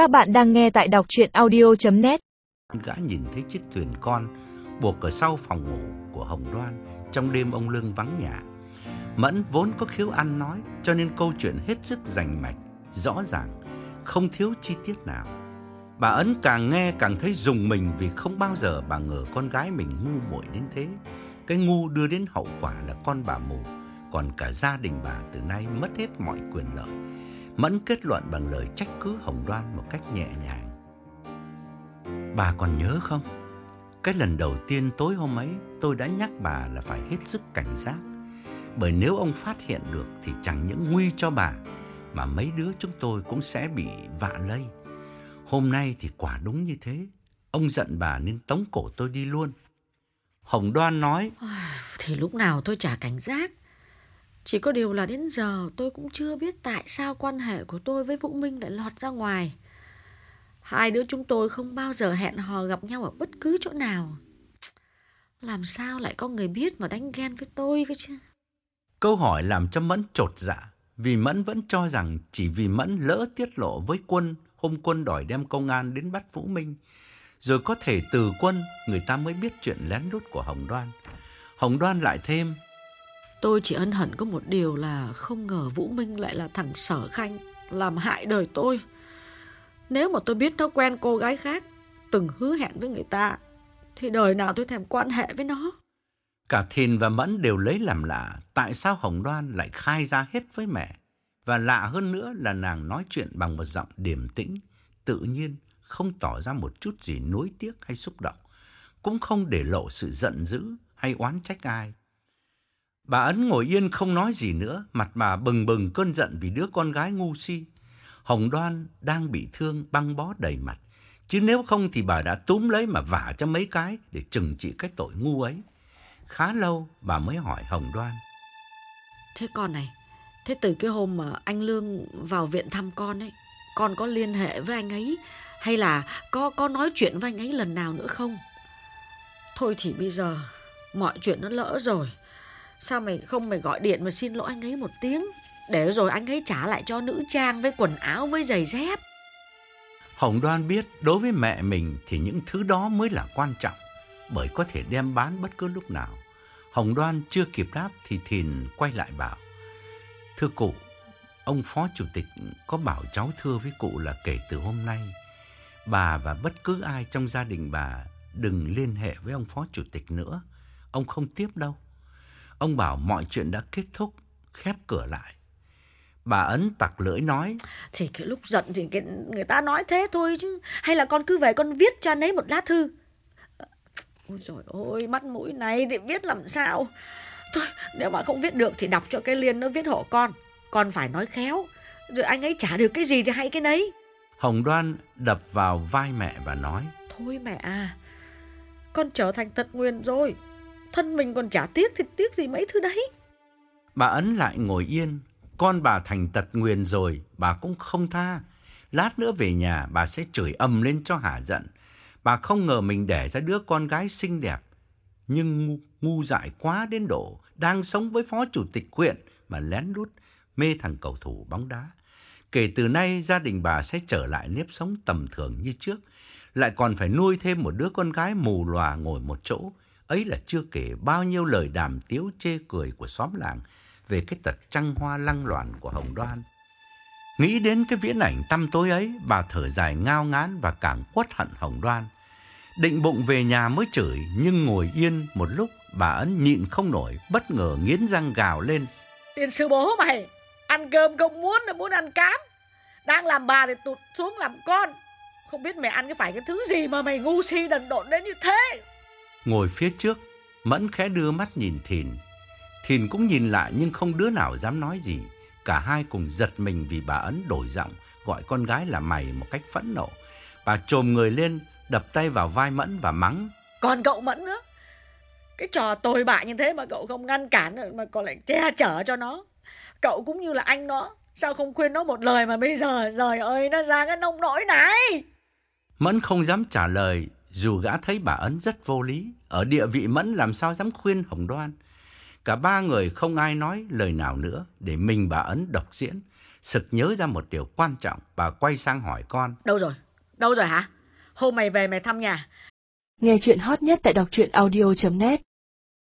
Các bạn đang nghe tại đọc chuyện audio.net Gã nhìn thấy chiếc thuyền con buộc ở sau phòng ngủ của Hồng Đoan trong đêm ông Lương vắng nhà. Mẫn vốn có khiếu ăn nói cho nên câu chuyện hết sức rành mạch, rõ ràng, không thiếu chi tiết nào. Bà Ấn càng nghe càng thấy dùng mình vì không bao giờ bà ngờ con gái mình ngu muội đến thế. Cái ngu đưa đến hậu quả là con bà mù, còn cả gia đình bà từ nay mất hết mọi quyền lợi. Mẫn kết luận bằng lời trách cứ Hồng Đoan một cách nhẹ nhàng. Bà còn nhớ không? Cái lần đầu tiên tối hôm ấy tôi đã nhắc bà là phải hết sức cảnh giác. Bởi nếu ông phát hiện được thì chẳng những nguy cho bà mà mấy đứa chúng tôi cũng sẽ bị vạ lây. Hôm nay thì quả đúng như thế. Ông giận bà nên tống cổ tôi đi luôn. Hồng Đoan nói, Thì lúc nào tôi chả cảnh giác. Chỉ có điều là đến giờ tôi cũng chưa biết tại sao quan hệ của tôi với Vũ Minh lại lọt ra ngoài. Hai đứa chúng tôi không bao giờ hẹn hò gặp nhau ở bất cứ chỗ nào. Làm sao lại có người biết mà đánh ghen với tôi cơ chứ? Câu hỏi làm cho Mẫn trột dạ, vì Mẫn vẫn cho rằng chỉ vì Mẫn lỡ tiết lộ với quân hôm quân đòi đem công an đến bắt Vũ Minh, rồi có thể từ quân người ta mới biết chuyện lén lút của Hồng Đoan. Hồng Đoan lại thêm, Tôi chỉ ân hận có một điều là không ngờ Vũ Minh lại là thằng Sở Khanh, làm hại đời tôi. Nếu mà tôi biết nó quen cô gái khác, từng hứa hẹn với người ta, thì đời nào tôi thèm quan hệ với nó. cả Thìn và Mẫn đều lấy làm lạ tại sao Hồng Đoan lại khai ra hết với mẹ. Và lạ hơn nữa là nàng nói chuyện bằng một giọng điềm tĩnh, tự nhiên, không tỏ ra một chút gì nuối tiếc hay xúc động, cũng không để lộ sự giận dữ hay oán trách ai. Bà Ấn ngồi yên không nói gì nữa, mặt bà bừng bừng cơn giận vì đứa con gái ngu si. Hồng Đoan đang bị thương băng bó đầy mặt, chứ nếu không thì bà đã túm lấy mà vả cho mấy cái để trừng trị cái tội ngu ấy. Khá lâu bà mới hỏi Hồng Đoan. Thế con này, thế từ cái hôm mà anh Lương vào viện thăm con ấy, con có liên hệ với anh ấy hay là có có nói chuyện với anh ấy lần nào nữa không? Thôi thì bây giờ mọi chuyện nó lỡ rồi. Sao mày không mày gọi điện mà xin lỗi anh ấy một tiếng để rồi anh ấy trả lại cho nữ trang với quần áo với giày dép. Hồng Đoan biết đối với mẹ mình thì những thứ đó mới là quan trọng, bởi có thể đem bán bất cứ lúc nào. Hồng Đoan chưa kịp đáp thì Thìn quay lại bảo. Thưa cụ, ông Phó Chủ tịch có bảo cháu thưa với cụ là kể từ hôm nay, bà và bất cứ ai trong gia đình bà đừng liên hệ với ông Phó Chủ tịch nữa. Ông không tiếp đâu. Ông bảo mọi chuyện đã kết thúc, khép cửa lại. Bà Ấn tặc lưỡi nói, Thì cái lúc giận thì cái, người ta nói thế thôi chứ. Hay là con cứ về con viết cho anh ấy một lá thư. Ôi trời ơi, mắt mũi này thì viết làm sao? Thôi, nếu mà không viết được thì đọc cho cái Liên nó viết hộ con. Con phải nói khéo. Rồi anh ấy trả được cái gì thì hay cái đấy. Hồng Đoan đập vào vai mẹ và nói, Thôi mẹ à, con trở thành tật nguyền rồi. Thân mình còn chả tiếc thì tiếc gì mấy thứ đấy. Bà Ấn lại ngồi yên, con bà thành tật nguyền rồi, bà cũng không tha. Lát nữa về nhà bà sẽ chửi ầm lên cho hả giận. Bà không ngờ mình đẻ ra đứa con gái xinh đẹp, nhưng ngu, ngu dại quá đến độ đang sống với phó chủ tịch huyện mà lén lút mê thằng cầu thủ bóng đá. Kể từ nay gia đình bà sẽ trở lại nếp sống tầm thường như trước, lại còn phải nuôi thêm một đứa con gái mù lòa ngồi một chỗ. Ấy là chưa kể bao nhiêu lời đàm tiếu chê cười của xóm làng về cái tật trăng hoa lăng loàn của Hồng Đoan. Nghĩ đến cái viễn ảnh tăm tối ấy, bà thở dài ngao ngán và càng quất hận Hồng Đoan. Định bụng về nhà mới chửi, nhưng ngồi yên một lúc, bà Ấn nhịn không nổi, bất ngờ nghiến răng gào lên. Tiền sư bố mày, ăn cơm không muốn là muốn ăn cám. Đang làm bà thì tụt xuống làm con. Không biết mày ăn cái phải cái thứ gì mà mày ngu si đần độn đến như thế. Ngồi phía trước, Mẫn khẽ đưa mắt nhìn Thìn. Thìn cũng nhìn lại nhưng không đứa nào dám nói gì. Cả hai cùng giật mình vì bà Ấn đổi giọng, gọi con gái là mày một cách phẫn nộ. Bà trồm người lên, đập tay vào vai Mẫn và mắng. Còn cậu Mẫn nữa. Cái trò tồi bại như thế mà cậu không ngăn cản mà còn lại che chở cho nó. Cậu cũng như là anh nó. Sao không khuyên nó một lời mà bây giờ, trời ơi, nó ra cái nông nỗi này. Mẫn không dám trả lời, dù gã thấy bà Ấn rất vô lý. Ở địa vị Mẫn làm sao dám khuyên Hồng Đoan. Cả ba người không ai nói lời nào nữa để mình bà Ấn độc diễn. Sực nhớ ra một điều quan trọng, bà quay sang hỏi con. Đâu rồi? Đâu rồi hả? Hôm mày về mày thăm nhà. Nghe chuyện hot nhất tại đọc truyện audio.net